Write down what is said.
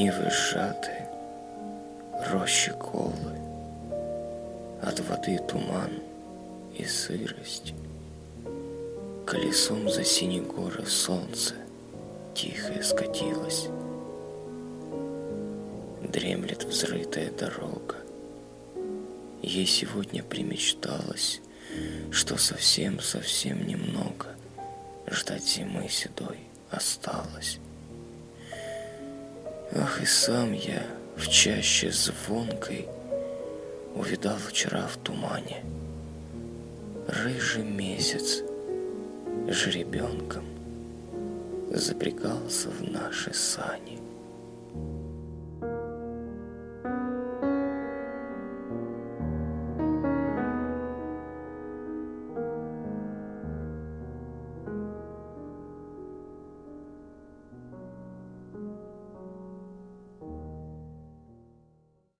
Нивы сжаты, рощи колы, От воды туман и сырость. Колесом за синие горы солнце Тихо скатилось. Дремлет взрытая дорога. Ей сегодня примечталось, Что совсем-совсем немного Ждать зимы седой осталось. Ах, и сам я в чаще звонкой Увидал вчера в тумане Рыжий месяц жеребенком Запрягался в наши сани.